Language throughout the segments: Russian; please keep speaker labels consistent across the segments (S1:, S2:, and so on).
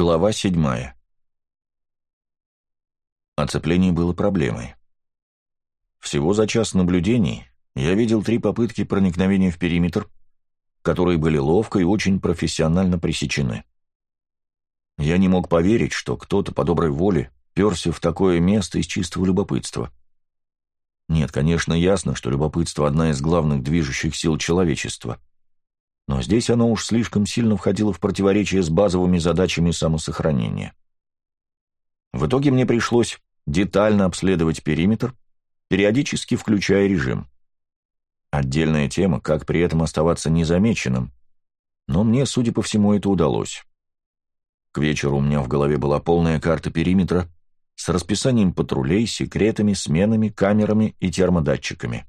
S1: Глава седьмая. Оцепление было проблемой. Всего за час наблюдений я видел три попытки проникновения в периметр, которые были ловко и очень профессионально пресечены. Я не мог поверить, что кто-то по доброй воле перся в такое место из чистого любопытства. Нет, конечно, ясно, что любопытство – одна из главных движущих сил человечества. Но здесь оно уж слишком сильно входило в противоречие с базовыми задачами самосохранения. В итоге мне пришлось детально обследовать периметр, периодически включая режим. Отдельная тема, как при этом оставаться незамеченным, но мне, судя по всему, это удалось. К вечеру у меня в голове была полная карта периметра с расписанием патрулей, секретами, сменами, камерами и термодатчиками.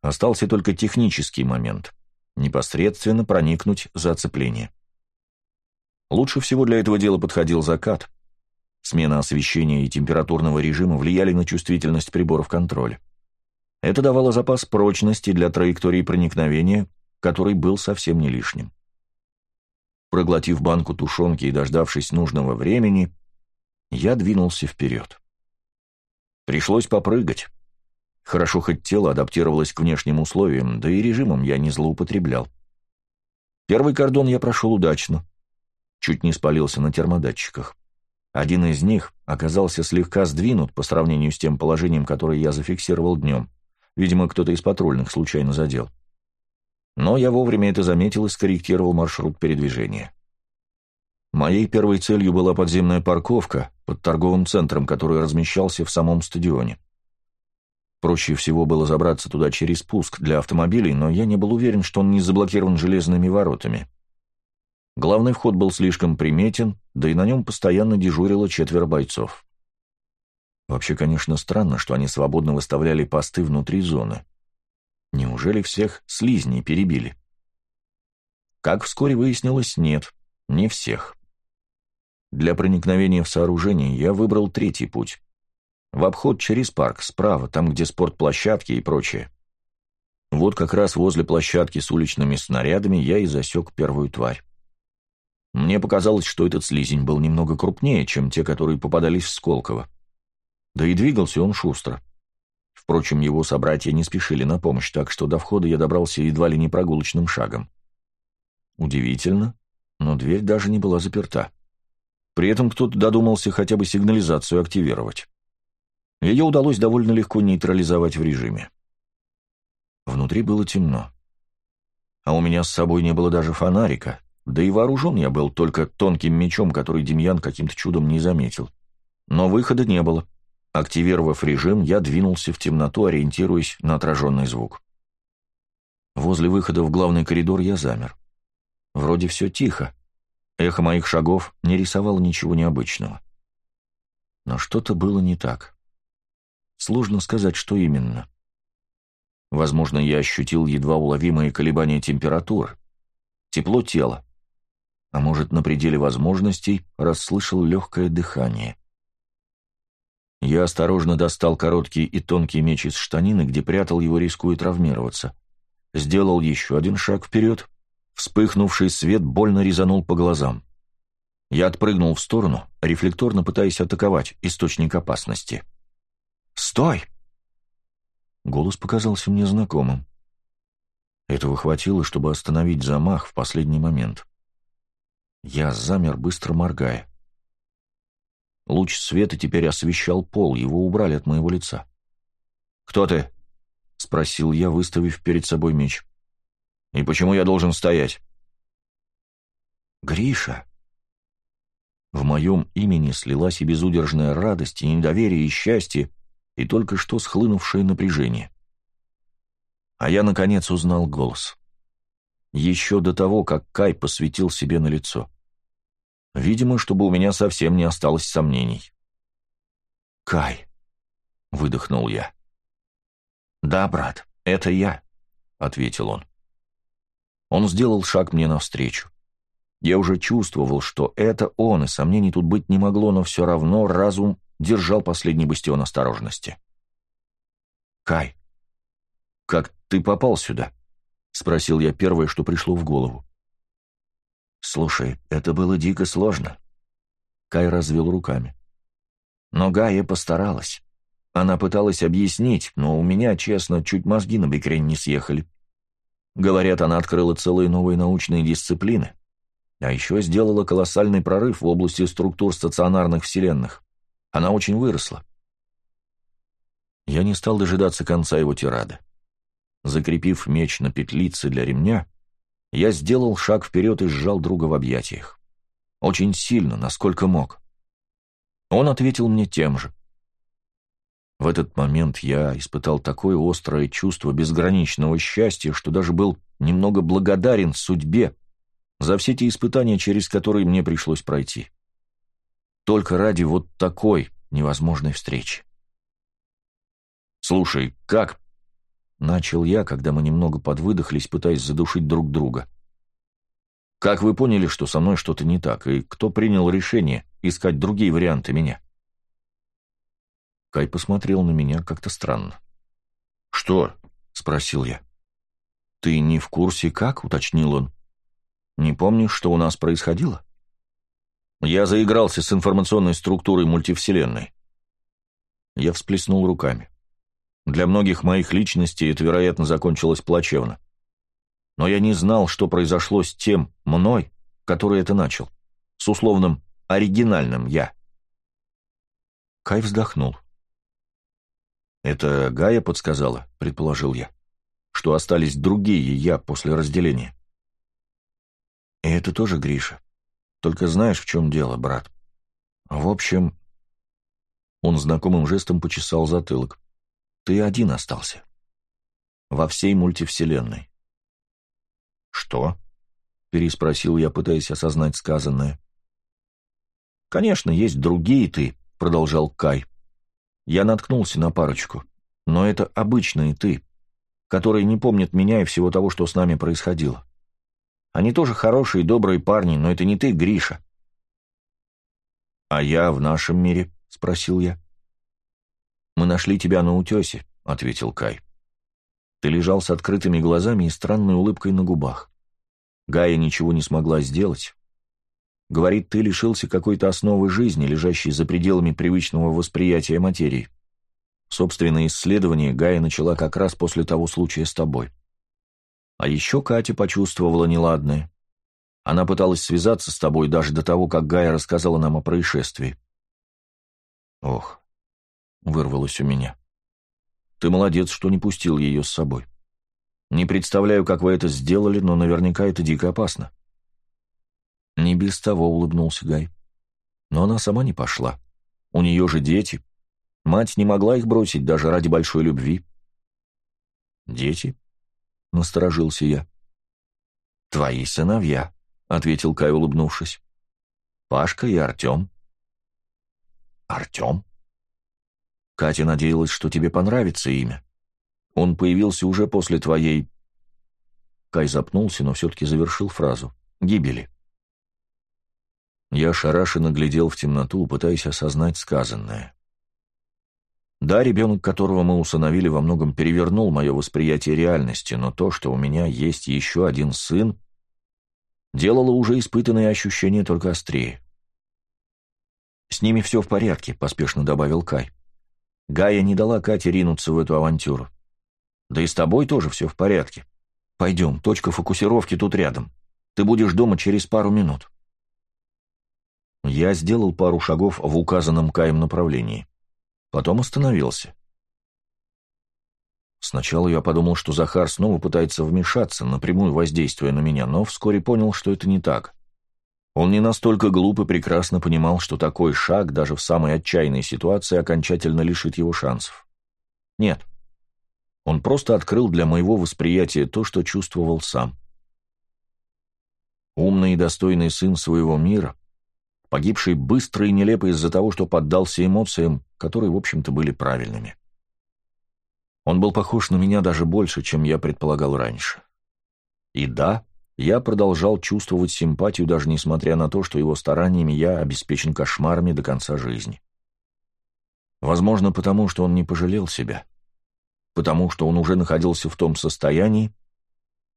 S1: Остался только технический момент — непосредственно проникнуть за оцепление. Лучше всего для этого дела подходил закат. Смена освещения и температурного режима влияли на чувствительность приборов контроля. Это давало запас прочности для траектории проникновения, который был совсем не лишним. Проглотив банку тушенки и дождавшись нужного времени, я двинулся вперед. Пришлось попрыгать. Хорошо хоть тело адаптировалось к внешним условиям, да и режимом я не злоупотреблял. Первый кордон я прошел удачно. Чуть не спалился на термодатчиках. Один из них оказался слегка сдвинут по сравнению с тем положением, которое я зафиксировал днем. Видимо, кто-то из патрульных случайно задел. Но я вовремя это заметил и скорректировал маршрут передвижения. Моей первой целью была подземная парковка под торговым центром, который размещался в самом стадионе. Проще всего было забраться туда через спуск для автомобилей, но я не был уверен, что он не заблокирован железными воротами. Главный вход был слишком приметен, да и на нем постоянно дежурило четверо бойцов. Вообще, конечно, странно, что они свободно выставляли посты внутри зоны. Неужели всех слизней перебили? Как вскоре выяснилось, нет, не всех. Для проникновения в сооружение я выбрал третий путь. В обход через парк, справа, там, где спортплощадки и прочее. Вот как раз возле площадки с уличными снарядами я и засек первую тварь. Мне показалось, что этот слизень был немного крупнее, чем те, которые попадались в Сколково. Да и двигался он шустро. Впрочем, его собратья не спешили на помощь, так что до входа я добрался едва ли не прогулочным шагом. Удивительно, но дверь даже не была заперта. При этом кто-то додумался хотя бы сигнализацию активировать. Ее удалось довольно легко нейтрализовать в режиме. Внутри было темно. А у меня с собой не было даже фонарика, да и вооружен я был только тонким мечом, который Демьян каким-то чудом не заметил. Но выхода не было. Активировав режим, я двинулся в темноту, ориентируясь на отраженный звук. Возле выхода в главный коридор я замер. Вроде все тихо, Эхо моих шагов не рисовало ничего необычного. Но что-то было не так. Сложно сказать, что именно. Возможно, я ощутил едва уловимые колебания температур, тепло тела, а может, на пределе возможностей расслышал легкое дыхание. Я осторожно достал короткий и тонкий меч из штанины, где прятал его, рискуя травмироваться. Сделал еще один шаг вперед Вспыхнувший свет больно резанул по глазам. Я отпрыгнул в сторону, рефлекторно пытаясь атаковать источник опасности. «Стой!» Голос показался мне знакомым. Этого хватило, чтобы остановить замах в последний момент. Я замер, быстро моргая. Луч света теперь освещал пол, его убрали от моего лица. «Кто ты?» — спросил я, выставив перед собой меч. И почему я должен стоять? Гриша. В моем имени слилась и безудержная радость, и недоверие, и счастье, и только что схлынувшее напряжение. А я, наконец, узнал голос. Еще до того, как Кай посветил себе на лицо. Видимо, чтобы у меня совсем не осталось сомнений. «Кай», — выдохнул я. «Да, брат, это я», — ответил он. Он сделал шаг мне навстречу. Я уже чувствовал, что это он, и сомнений тут быть не могло, но все равно разум держал последний бастион осторожности. «Кай, как ты попал сюда?» — спросил я первое, что пришло в голову. «Слушай, это было дико сложно», Кай развел руками. Но Гая постаралась. Она пыталась объяснить, но у меня, честно, чуть мозги на бекрень не съехали. Говорят, она открыла целые новые научные дисциплины, а еще сделала колоссальный прорыв в области структур стационарных вселенных. Она очень выросла. Я не стал дожидаться конца его тирады. Закрепив меч на петлице для ремня, я сделал шаг вперед и сжал друга в объятиях. Очень сильно, насколько мог. Он ответил мне тем же. В этот момент я испытал такое острое чувство безграничного счастья, что даже был немного благодарен судьбе за все те испытания, через которые мне пришлось пройти. Только ради вот такой невозможной встречи. «Слушай, как?» — начал я, когда мы немного подвыдохлись, пытаясь задушить друг друга. «Как вы поняли, что со мной что-то не так, и кто принял решение искать другие варианты меня?» Кай посмотрел на меня как-то странно. «Что?» — спросил я. «Ты не в курсе, как?» — уточнил он. «Не помнишь, что у нас происходило?» Я заигрался с информационной структурой мультивселенной. Я всплеснул руками. Для многих моих личностей это, вероятно, закончилось плачевно. Но я не знал, что произошло с тем мной, который это начал, с условным оригинальным «я». Кай вздохнул. «Это Гая подсказала», — предположил я, — «что остались другие «я» после разделения». «И это тоже Гриша. Только знаешь, в чем дело, брат? В общем...» Он знакомым жестом почесал затылок. Ты один остался. Во всей мультивселенной. «Что?» — переспросил я, пытаясь осознать сказанное. «Конечно, есть другие ты», — продолжал Кай. «Я наткнулся на парочку, но это обычные ты, которые не помнят меня и всего того, что с нами происходило. Они тоже хорошие и добрые парни, но это не ты, Гриша». «А я в нашем мире?» — спросил я. «Мы нашли тебя на утесе», — ответил Кай. «Ты лежал с открытыми глазами и странной улыбкой на губах. Гая ничего не смогла сделать. Говорит, ты лишился какой-то основы жизни, лежащей за пределами привычного восприятия материи. Собственное исследование Гая начала как раз после того случая с тобой. А еще Катя почувствовала неладное. Она пыталась связаться с тобой даже до того, как Гая рассказала нам о происшествии. Ох, — вырвалось у меня. «Ты молодец, что не пустил ее с собой. Не представляю, как вы это сделали, но наверняка это дико опасно». «Не без того», — улыбнулся Гай. «Но она сама не пошла. У нее же дети. Мать не могла их бросить даже ради большой любви». «Дети?» — насторожился я. «Твои сыновья», — ответил Кай, улыбнувшись. «Пашка и Артем». «Артем?» Катя надеялась, что тебе понравится имя. Он появился уже после твоей...» Кай запнулся, но все-таки завершил фразу. «Гибели». Я ошарашенно глядел в темноту, пытаясь осознать сказанное. Да, ребенок, которого мы усыновили, во многом перевернул мое восприятие реальности, но то, что у меня есть еще один сын, делало уже испытанные ощущения только острее. «С ними все в порядке», — поспешно добавил Кай. Гая не дала Кате ринуться в эту авантюру. Да и с тобой тоже все в порядке. Пойдем, точка фокусировки тут рядом. Ты будешь дома через пару минут. Я сделал пару шагов в указанном Каем направлении. Потом остановился. Сначала я подумал, что Захар снова пытается вмешаться, напрямую воздействуя на меня, но вскоре понял, что это не так. Он не настолько глуп и прекрасно понимал, что такой шаг даже в самой отчаянной ситуации окончательно лишит его шансов. Нет. Он просто открыл для моего восприятия то, что чувствовал сам. Умный и достойный сын своего мира, погибший быстро и нелепо из-за того, что поддался эмоциям, которые, в общем-то, были правильными. Он был похож на меня даже больше, чем я предполагал раньше. И да, я продолжал чувствовать симпатию, даже несмотря на то, что его стараниями я обеспечен кошмарами до конца жизни. Возможно, потому что он не пожалел себя. Потому что он уже находился в том состоянии,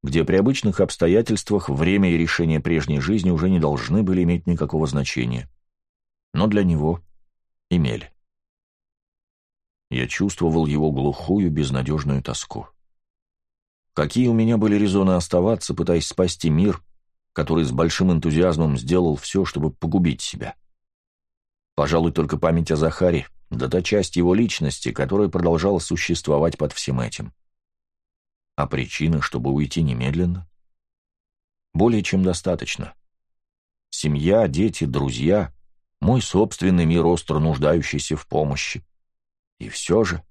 S1: где при обычных обстоятельствах время и решение прежней жизни уже не должны были иметь никакого значения. но для него имели. Я чувствовал его глухую, безнадежную тоску. Какие у меня были резоны оставаться, пытаясь спасти мир, который с большим энтузиазмом сделал все, чтобы погубить себя? Пожалуй, только память о Захаре, да та часть его личности, которая продолжала существовать под всем этим. А причина, чтобы уйти немедленно? Более чем достаточно. Семья, дети, друзья, мой собственный мир, остро нуждающийся в помощи. И все же...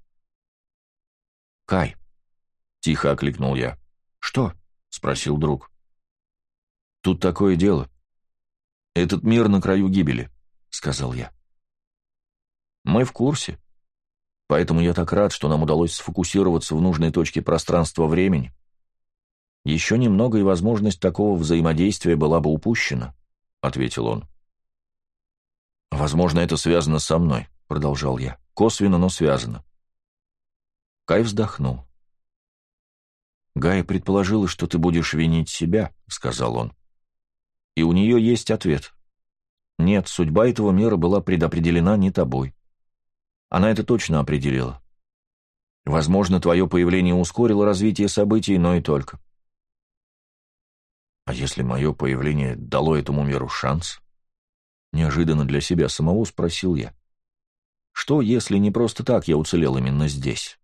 S1: «Кай», — тихо окликнул я. «Что?» — спросил друг. «Тут такое дело. Этот мир на краю гибели», — сказал я. «Мы в курсе. Поэтому я так рад, что нам удалось сфокусироваться в нужной точке пространства-времени. Еще немного, и возможность такого взаимодействия была бы упущена», — ответил он. «Возможно, это связано со мной», — продолжал я. «Косвенно, но связано». Кай вздохнул. «Гая предположила, что ты будешь винить себя», — сказал он. «И у нее есть ответ. Нет, судьба этого мира была предопределена не тобой. Она это точно определила. Возможно, твое появление ускорило развитие событий, но и только. А если мое появление дало этому миру шанс?» Неожиданно для себя самого спросил я. Что, если не просто так я уцелел именно здесь?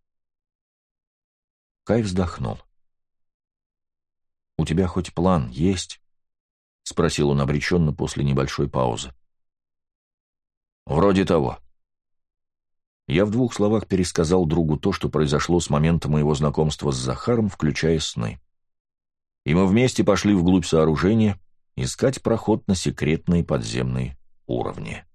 S1: Кай вздохнул. «У тебя хоть план есть?» — спросил он обреченно после небольшой паузы. «Вроде того». Я в двух словах пересказал другу то, что произошло с момента моего знакомства с Захаром, включая сны. И мы вместе пошли вглубь сооружения искать проход на секретные подземные уровне.